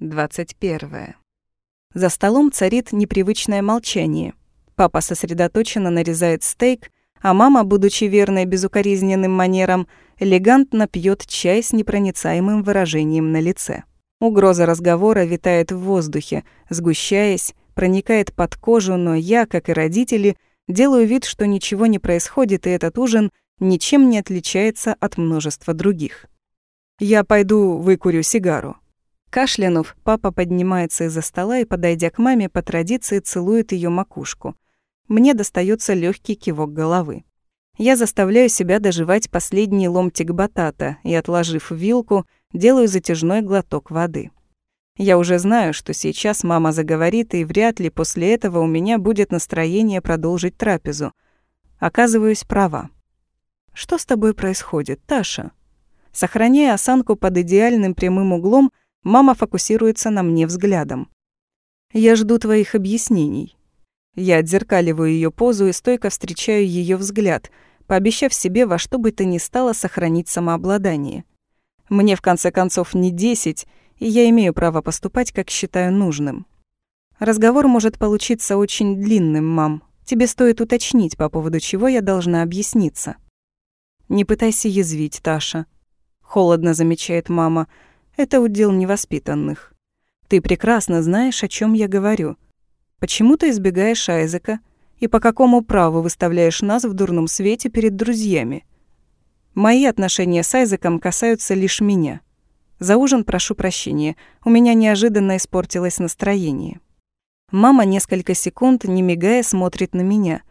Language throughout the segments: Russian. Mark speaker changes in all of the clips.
Speaker 1: 21. За столом царит непривычное молчание. Папа сосредоточенно нарезает стейк, а мама, будучи верной безукоризненным манерам, элегантно пьет чай с непроницаемым выражением на лице. Угроза разговора витает в воздухе, сгущаясь, проникает под кожу, но я, как и родители, делаю вид, что ничего не происходит, и этот ужин ничем не отличается от множества других. Я пойду выкурю сигару. Кашлянув, папа поднимается из-за стола и, подойдя к маме, по традиции целует ее макушку. Мне достается легкий кивок головы. Я заставляю себя доживать последний ломтик батата и, отложив вилку, делаю затяжной глоток воды. Я уже знаю, что сейчас мама заговорит, и вряд ли после этого у меня будет настроение продолжить трапезу. Оказываюсь права. «Что с тобой происходит, Таша?» Сохраняя осанку под идеальным прямым углом, Мама фокусируется на мне взглядом. «Я жду твоих объяснений». Я отзеркаливаю ее позу и стойко встречаю ее взгляд, пообещав себе во что бы то ни стало сохранить самообладание. Мне, в конце концов, не десять, и я имею право поступать, как считаю нужным. Разговор может получиться очень длинным, мам. Тебе стоит уточнить, по поводу чего я должна объясниться. Не пытайся язвить, Таша. Холодно замечает мама, — это удел невоспитанных. Ты прекрасно знаешь, о чем я говорю. Почему ты избегаешь Айзека и по какому праву выставляешь нас в дурном свете перед друзьями? Мои отношения с Айзеком касаются лишь меня. За ужин прошу прощения, у меня неожиданно испортилось настроение. Мама несколько секунд, не мигая, смотрит на меня.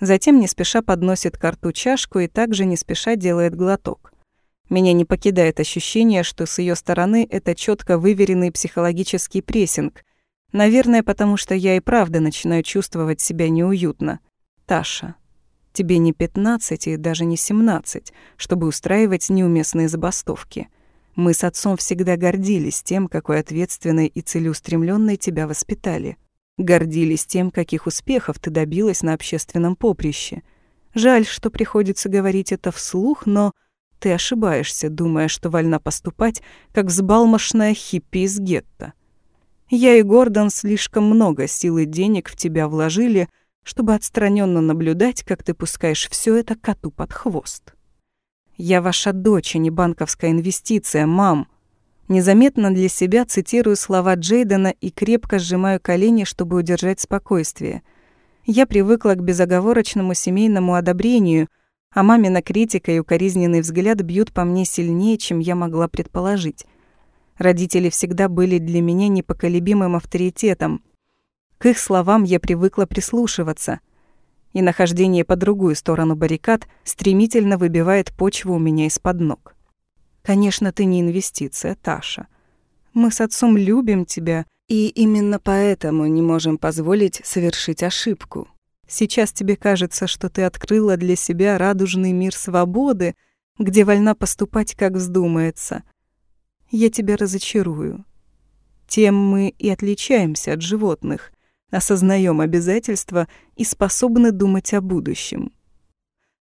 Speaker 1: Затем не спеша подносит к рту чашку и также не спеша делает глоток. Меня не покидает ощущение, что с ее стороны это четко выверенный психологический прессинг. Наверное, потому что я и правда начинаю чувствовать себя неуютно. Таша, тебе не 15 и даже не 17, чтобы устраивать неуместные забастовки. Мы с отцом всегда гордились тем, какой ответственной и целеустремленной тебя воспитали. Гордились тем, каких успехов ты добилась на общественном поприще. Жаль, что приходится говорить это вслух, но ты ошибаешься, думая, что вольна поступать, как взбалмошная хиппи из гетто. Я и Гордон слишком много сил и денег в тебя вложили, чтобы отстраненно наблюдать, как ты пускаешь все это коту под хвост. Я ваша дочь, а не банковская инвестиция, мам. Незаметно для себя цитирую слова Джейдена и крепко сжимаю колени, чтобы удержать спокойствие. Я привыкла к безоговорочному семейному одобрению, а мамина критика и укоризненный взгляд бьют по мне сильнее, чем я могла предположить. Родители всегда были для меня непоколебимым авторитетом. К их словам я привыкла прислушиваться. И нахождение по другую сторону баррикад стремительно выбивает почву у меня из-под ног. Конечно, ты не инвестиция, Таша. Мы с отцом любим тебя, и именно поэтому не можем позволить совершить ошибку. Сейчас тебе кажется, что ты открыла для себя радужный мир свободы, где вольна поступать, как вздумается. Я тебя разочарую. Тем мы и отличаемся от животных, осознаем обязательства и способны думать о будущем.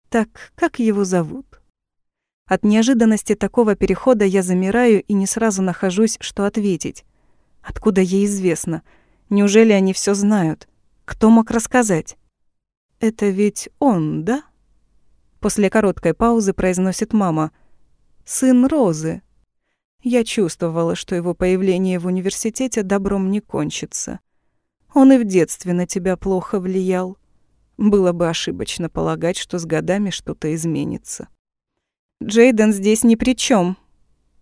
Speaker 1: Так, как его зовут? От неожиданности такого перехода я замираю и не сразу нахожусь, что ответить. Откуда ей известно? Неужели они все знают? Кто мог рассказать? «Это ведь он, да?» После короткой паузы произносит мама. «Сын Розы». Я чувствовала, что его появление в университете добром не кончится. Он и в детстве на тебя плохо влиял. Было бы ошибочно полагать, что с годами что-то изменится. Джейден здесь ни при чем.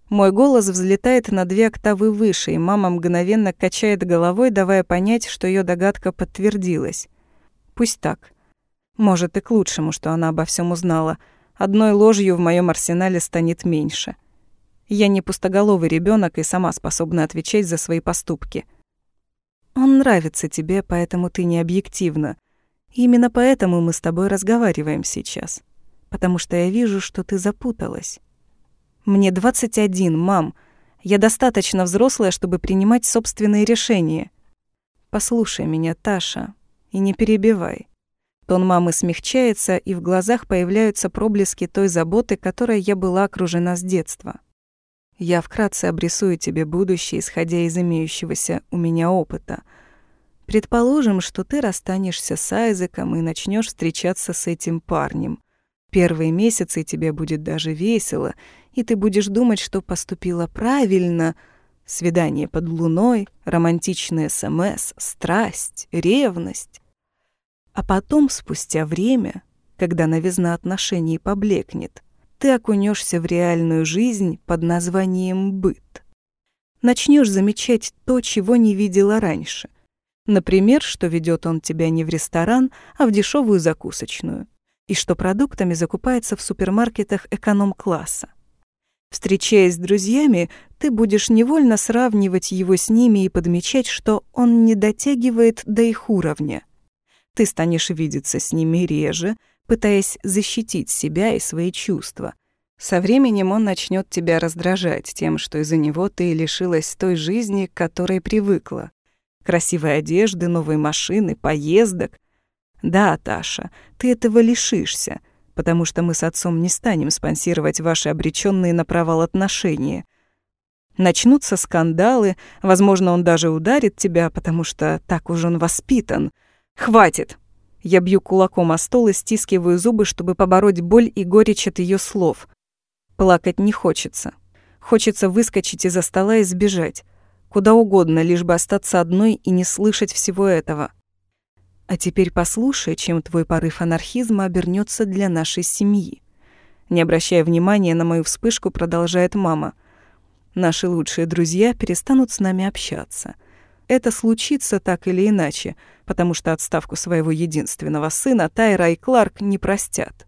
Speaker 1: Мой голос взлетает на две октавы выше, и мама мгновенно качает головой, давая понять, что ее догадка подтвердилась. Пусть так. Может, и к лучшему, что она обо всем узнала. Одной ложью в моем арсенале станет меньше. Я не пустоголовый ребенок и сама способна отвечать за свои поступки. Он нравится тебе, поэтому ты не объективна. Именно поэтому мы с тобой разговариваем сейчас. Потому что я вижу, что ты запуталась. Мне 21, мам. Я достаточно взрослая, чтобы принимать собственные решения. Послушай меня, Таша, и не перебивай. Тон мамы смягчается, и в глазах появляются проблески той заботы, которой я была окружена с детства. Я вкратце обрисую тебе будущее, исходя из имеющегося у меня опыта. Предположим, что ты расстанешься с Айзеком и начнешь встречаться с этим парнем. Первые месяцы тебе будет даже весело, и ты будешь думать, что поступила правильно. Свидание под луной, романтичный СМС, страсть, ревность. А потом, спустя время, когда новизна отношений поблекнет, ты окунешься в реальную жизнь под названием «быт». Начнешь замечать то, чего не видела раньше. Например, что ведет он тебя не в ресторан, а в дешевую закусочную, и что продуктами закупается в супермаркетах эконом-класса. Встречаясь с друзьями, ты будешь невольно сравнивать его с ними и подмечать, что он не дотягивает до их уровня. Ты станешь видеться с ними реже, пытаясь защитить себя и свои чувства. Со временем он начнет тебя раздражать тем, что из-за него ты лишилась той жизни, к которой привыкла. Красивой одежды, новой машины, поездок. Да, Таша, ты этого лишишься, потому что мы с отцом не станем спонсировать ваши обреченные на провал отношения. Начнутся скандалы, возможно, он даже ударит тебя, потому что так уж он воспитан. Хватит! Я бью кулаком о стол и стискиваю зубы, чтобы побороть боль и горечь от ее слов. Плакать не хочется. Хочется выскочить из-за стола и сбежать. Куда угодно, лишь бы остаться одной и не слышать всего этого. А теперь послушай, чем твой порыв анархизма обернется для нашей семьи. Не обращая внимания на мою вспышку, продолжает мама. Наши лучшие друзья перестанут с нами общаться — это случится так или иначе, потому что отставку своего единственного сына Тайра и Кларк не простят.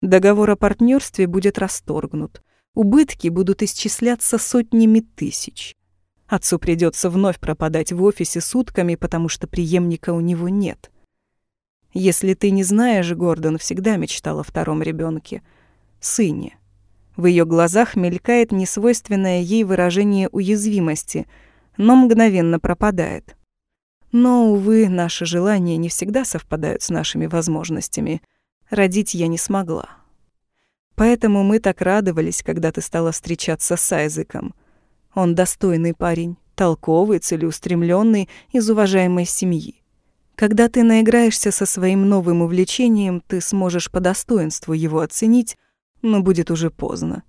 Speaker 1: Договор о партнерстве будет расторгнут. Убытки будут исчисляться сотнями тысяч. Отцу придется вновь пропадать в офисе сутками, потому что преемника у него нет. Если ты не знаешь, Гордон всегда мечтал о втором ребенке, сыне. В ее глазах мелькает несвойственное ей выражение уязвимости — но мгновенно пропадает. Но, увы, наши желания не всегда совпадают с нашими возможностями. Родить я не смогла. Поэтому мы так радовались, когда ты стала встречаться с Айзеком. Он достойный парень, толковый, целеустремленный, из уважаемой семьи. Когда ты наиграешься со своим новым увлечением, ты сможешь по достоинству его оценить, но будет уже поздно.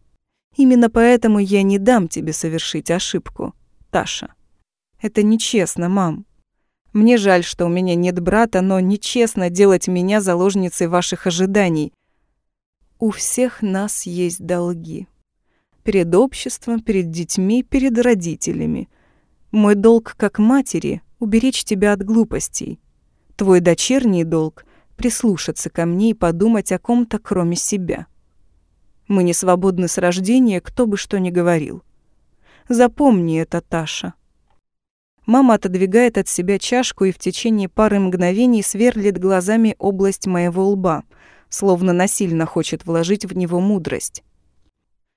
Speaker 1: Именно поэтому я не дам тебе совершить ошибку, Таша. Это нечестно, мам. Мне жаль, что у меня нет брата, но нечестно делать меня заложницей ваших ожиданий. У всех нас есть долги. Перед обществом, перед детьми, перед родителями. Мой долг как матери — уберечь тебя от глупостей. Твой дочерний долг — прислушаться ко мне и подумать о ком-то, кроме себя. Мы не свободны с рождения, кто бы что ни говорил. Запомни это, Таша. Мама отодвигает от себя чашку и в течение пары мгновений сверлит глазами область моего лба, словно насильно хочет вложить в него мудрость.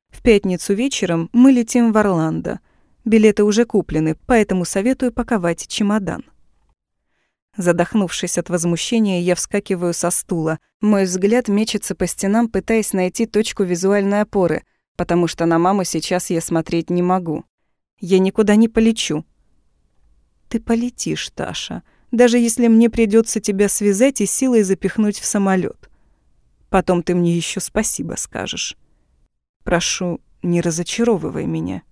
Speaker 1: В пятницу вечером мы летим в Орландо. Билеты уже куплены, поэтому советую паковать чемодан. Задохнувшись от возмущения, я вскакиваю со стула. Мой взгляд мечется по стенам, пытаясь найти точку визуальной опоры, потому что на маму сейчас я смотреть не могу. Я никуда не полечу. Ты полетишь, Таша, даже если мне придется тебя связать и силой запихнуть в самолет. Потом ты мне еще спасибо скажешь. Прошу, не разочаровывай меня.